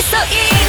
急い